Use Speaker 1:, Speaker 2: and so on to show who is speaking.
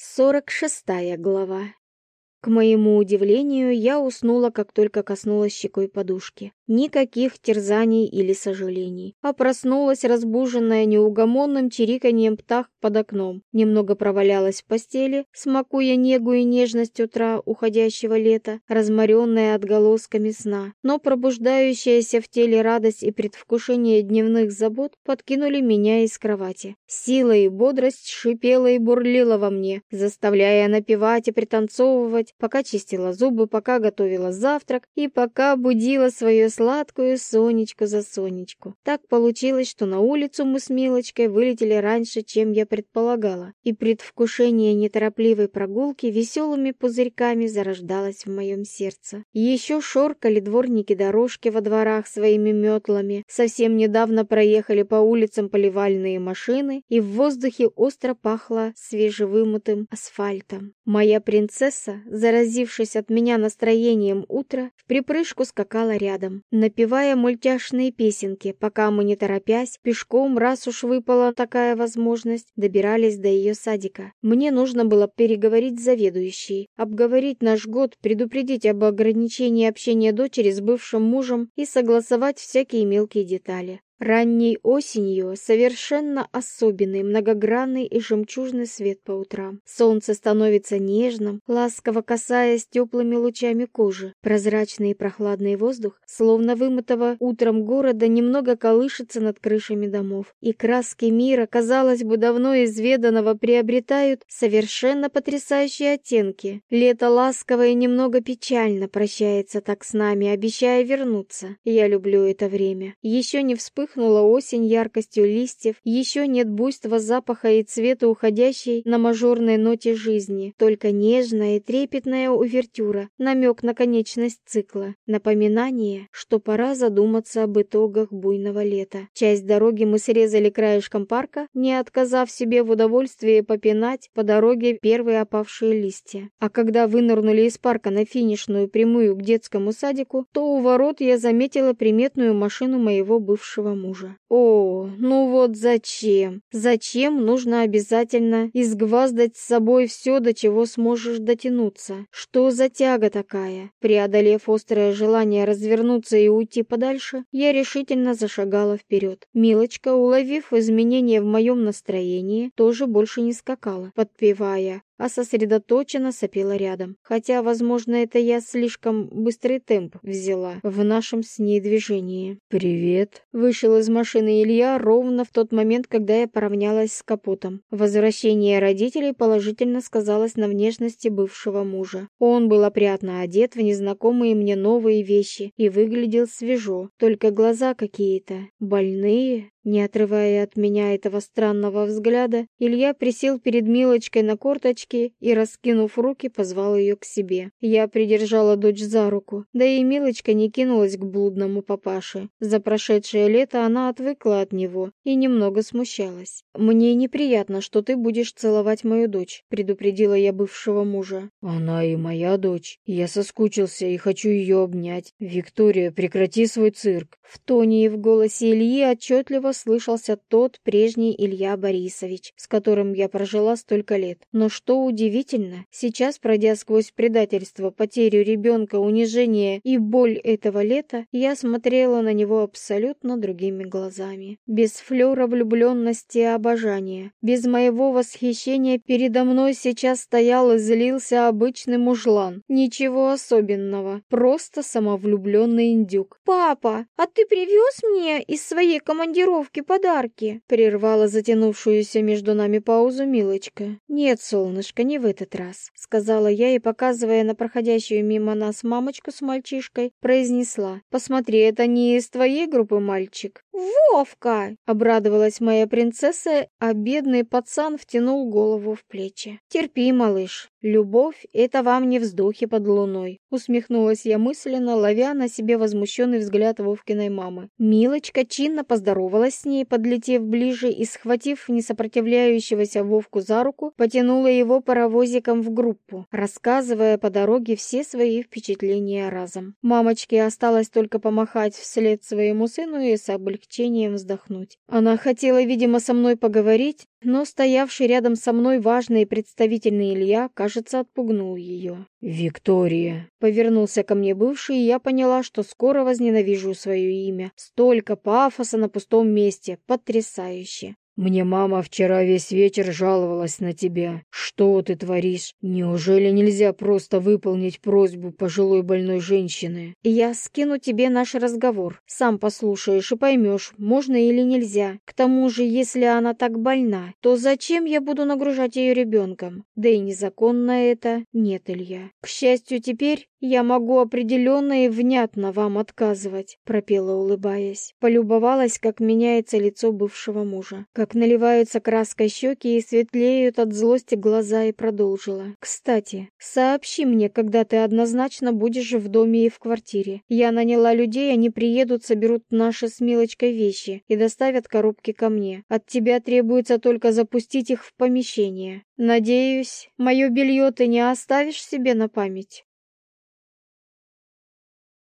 Speaker 1: Сорок шестая глава. К моему удивлению, я уснула, как только коснулась щекой подушки. Никаких терзаний или сожалений. А проснулась, разбуженная неугомонным чириканьем птах под окном. Немного провалялась в постели, смакуя негу и нежность утра уходящего лета, разморенная отголосками сна. Но пробуждающаяся в теле радость и предвкушение дневных забот подкинули меня из кровати. Сила и бодрость шипела и бурлила во мне, заставляя напевать и пританцовывать, пока чистила зубы, пока готовила завтрак и пока будила свою сладкую Сонечку за Сонечку. Так получилось, что на улицу мы с Милочкой вылетели раньше, чем я предполагала, и предвкушение неторопливой прогулки веселыми пузырьками зарождалось в моем сердце. Еще шоркали дворники дорожки во дворах своими метлами, совсем недавно проехали по улицам поливальные машины, и в воздухе остро пахло свежевымытым асфальтом. Моя принцесса заразившись от меня настроением утра, в припрыжку скакала рядом, напевая мультяшные песенки, пока мы, не торопясь, пешком, раз уж выпала такая возможность, добирались до ее садика. Мне нужно было переговорить с заведующей, обговорить наш год, предупредить об ограничении общения дочери с бывшим мужем и согласовать всякие мелкие детали. Ранней осенью совершенно особенный, многогранный и жемчужный свет по утрам. Солнце становится нежным, ласково касаясь теплыми лучами кожи. Прозрачный и прохладный воздух, словно вымытого утром города, немного колышется над крышами домов. И краски мира, казалось бы, давно изведанного, приобретают совершенно потрясающие оттенки. Лето ласково и немного печально прощается так с нами, обещая вернуться. Я люблю это время. Еще не вспыхнул вспыхнула осень яркостью листьев, еще нет буйства запаха и цвета уходящей на мажорной ноте жизни, только нежная и трепетная увертюра, намек на конечность цикла, напоминание, что пора задуматься об итогах буйного лета. Часть дороги мы срезали краешком парка, не отказав себе в удовольствии попинать по дороге первые опавшие листья. А когда вынырнули из парка на финишную прямую к детскому садику, то у ворот я заметила приметную машину моего бывшего мужа. О, ну вот зачем? Зачем нужно обязательно изгваздать с собой все, до чего сможешь дотянуться? Что за тяга такая? Преодолев острое желание развернуться и уйти подальше, я решительно зашагала вперед. Милочка, уловив изменения в моем настроении, тоже больше не скакала, подпевая а сосредоточенно сопела рядом. Хотя, возможно, это я слишком быстрый темп взяла в нашем с ней движении. «Привет!» Вышел из машины Илья ровно в тот момент, когда я поравнялась с капотом. Возвращение родителей положительно сказалось на внешности бывшего мужа. Он был опрятно одет в незнакомые мне новые вещи и выглядел свежо, только глаза какие-то больные, не отрывая от меня этого странного взгляда, Илья присел перед Милочкой на корточки и, раскинув руки, позвал ее к себе. Я придержала дочь за руку, да и Милочка не кинулась к блудному папаше. За прошедшее лето она отвыкла от него и немного смущалась. «Мне неприятно, что ты будешь целовать мою дочь», — предупредила я бывшего мужа.
Speaker 2: «Она и моя дочь. Я соскучился и хочу ее обнять. Виктория, прекрати свой цирк».
Speaker 1: В тоне и в голосе Ильи отчетливо слышался тот прежний Илья Борисович, с которым я прожила столько лет. Но что удивительно, сейчас, пройдя сквозь предательство, потерю ребенка, унижение и боль этого лета, я смотрела на него абсолютно другими глазами. Без флера влюбленности и обожания, без моего восхищения передо мной сейчас стоял и злился обычный мужлан. Ничего особенного, просто самовлюбленный индюк. «Папа, а ты привез мне из своей командировки коробке подарки!» — прервала затянувшуюся между нами паузу Милочка. «Нет, солнышко, не в этот раз», — сказала я и, показывая на проходящую мимо нас мамочку с мальчишкой, произнесла. «Посмотри, это не из твоей группы мальчик?» «Вовка!» — обрадовалась моя принцесса, а бедный пацан втянул голову в плечи. «Терпи, малыш, любовь — это вам не вздохи под луной», — усмехнулась я мысленно, ловя на себе возмущенный взгляд Вовкиной мамы. Милочка чинно поздоровалась с ней, подлетев ближе и, схватив несопротивляющегося Вовку за руку, потянула его паровозиком в группу, рассказывая по дороге все свои впечатления разом. Мамочке осталось только помахать вслед своему сыну и с облегчением вздохнуть. Она хотела, видимо, со мной поговорить, но стоявший рядом со мной важный и представительный Илья, кажется, отпугнул ее.
Speaker 2: «Виктория!»
Speaker 1: Повернулся ко мне бывший, и я поняла, что скоро возненавижу свое имя. Столько пафоса на пустом месте. Потрясающе.
Speaker 2: Мне мама вчера весь вечер жаловалась на тебя. Что ты творишь? Неужели нельзя просто выполнить просьбу пожилой больной женщины?
Speaker 1: Я скину тебе наш разговор. Сам послушаешь и поймешь, можно или нельзя. К тому же, если она так больна, то зачем я буду нагружать ее ребенком? Да и незаконно это. Нет, Илья. К счастью, теперь я могу определенно и внятно вам отказывать, пропела, улыбаясь. Полюбовалась, как меняется лицо бывшего мужа, как наливаются краской щеки и светлеют от злости глаза и продолжила. Кстати, сообщи мне, когда ты однозначно будешь в доме и в квартире. Я наняла людей, они приедут, соберут наши с Милочкой вещи и доставят коробки ко мне. От тебя требуется только запустить их в помещение. Надеюсь, мое белье ты не оставишь себе на память.